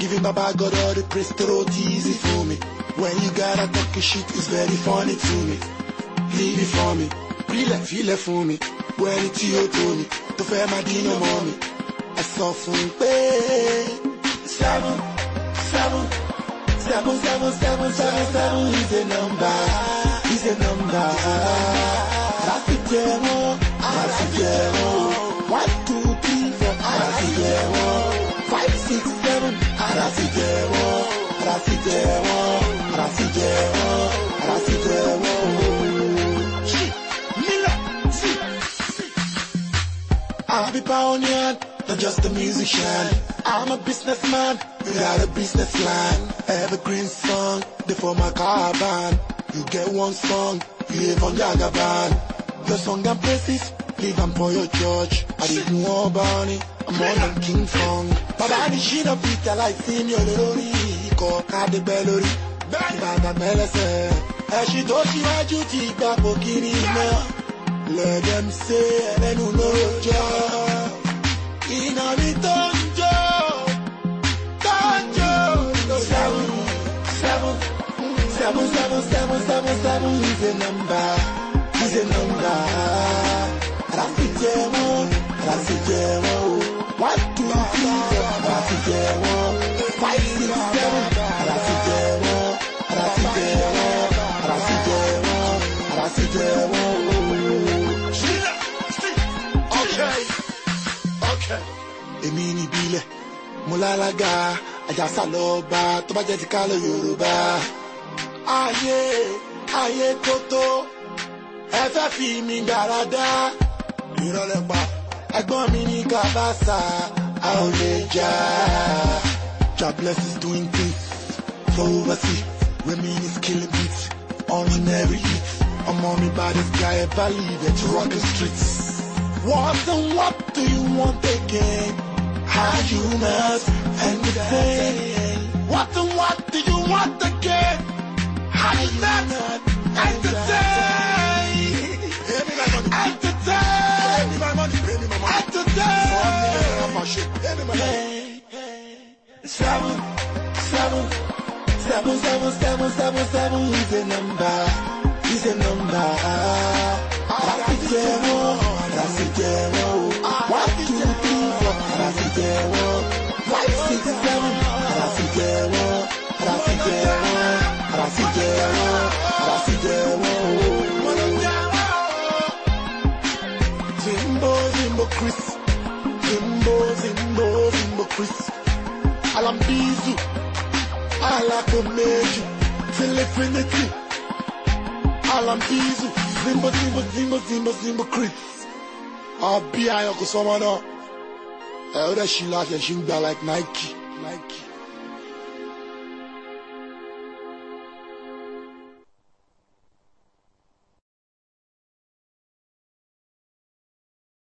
giving Baba God all the praise to road easy for me. When you gotta talk your shit, it's very funny to me. Leave it for me, feel it, feel it for me. When it's you to me, to fair my dinner mommy. I saw from pé seven, seven, seven, seven, seven, seven, seven is a number, is a number. Wọ́n, láti jẹ wọ́n. Shit. I'll be pioneer, not just a musician. I'm a businessman without a business line. Evergreen song, they for my caravan. You get one song, you live on Jagaban. Your song and praises, live and for your church. I didn't know I'm more than King Song. Baba ni Shina Peter like senior lórí ikọ̀ kádébẹ́ lórí. Ìbàdàn mẹ́lẹ́sẹ̀, ẹ̀ṣin tó ṣíwájú ti gbà kó kiri náà. Let them say ẹlẹ́nu lójọ́. Iná mi tó ń tó ń. Seven, seven, seven, seven, seven, seven, seven is a number, is a number. Láti jẹ wọ́n, láti jẹ wọ́n. Èmi ní ìbílẹ̀ mo lálága àjàsà tó bá jẹ́ ti ká lọ yorùbá. ayé ayé kótó ẹ fẹ́ fi mi gbàràdá. ìrọ̀lẹ́ pa ẹ̀gbọ́n mi ní kábàásà a ò lè jà. God bless is doing things for overseas. Women is killing beats hit. I'm on me by this guy, ever leave it to rock the streets. What and what do you want again? How you must entertain? What and what do you want again? How you must entertain? Entertain! Entertain! Seven, seven, seven, seven, seven, seven, seven is a number, is a number. Láti jẹ wọ́n, Chris. Alambizu, Alakomeju, till infinity. Alambizu, Zimbo, Zimbo, Zimbo, Zimbo, Zimbo Chris. I'll be a yoko someone up. Elder eh, she like and she be like Nike, Nike.